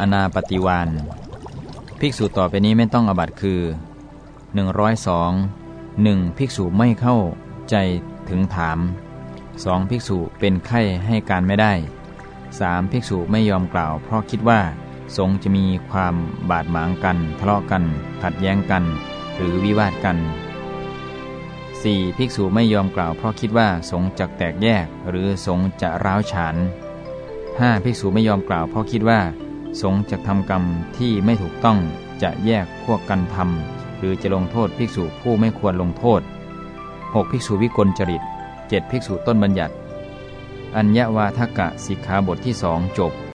อนาปฏิวานภิกษุต่อไปนี้ไม่ต้องอบัตคือ 102 1. ภิกษุไม่เข้าใจถึงถาม 2. ภิกษุเป็นไข้ให้การไม่ได้ 3. ภิกษุไม่ยอมกล่าว เพราะคิดว่าสงจะมีความบาดหมางกัน ทะเลาะกัน ขัดแย้งกัน หรือวิวาทกัน 4. ภิกษุไม่ยอมกล่าว เพราะคิดว่าสงจะแตกแยก หรือสงจะร้าวฉาน 5. ภิกษุไม่ยอมกล่าว เพราะคิดว่า สงฆ์จะทำกรรมที่ไม่ถูกต้องจะแยกพวกกันทำหรือจะลงโทษภิกษุผู้ไม่ควรลงโทษ 6. ภิกษุวิกลจริต 7. ภิกษุต้นบัญญัติ อัญญวาทกะสิกขาบทที่สองจบ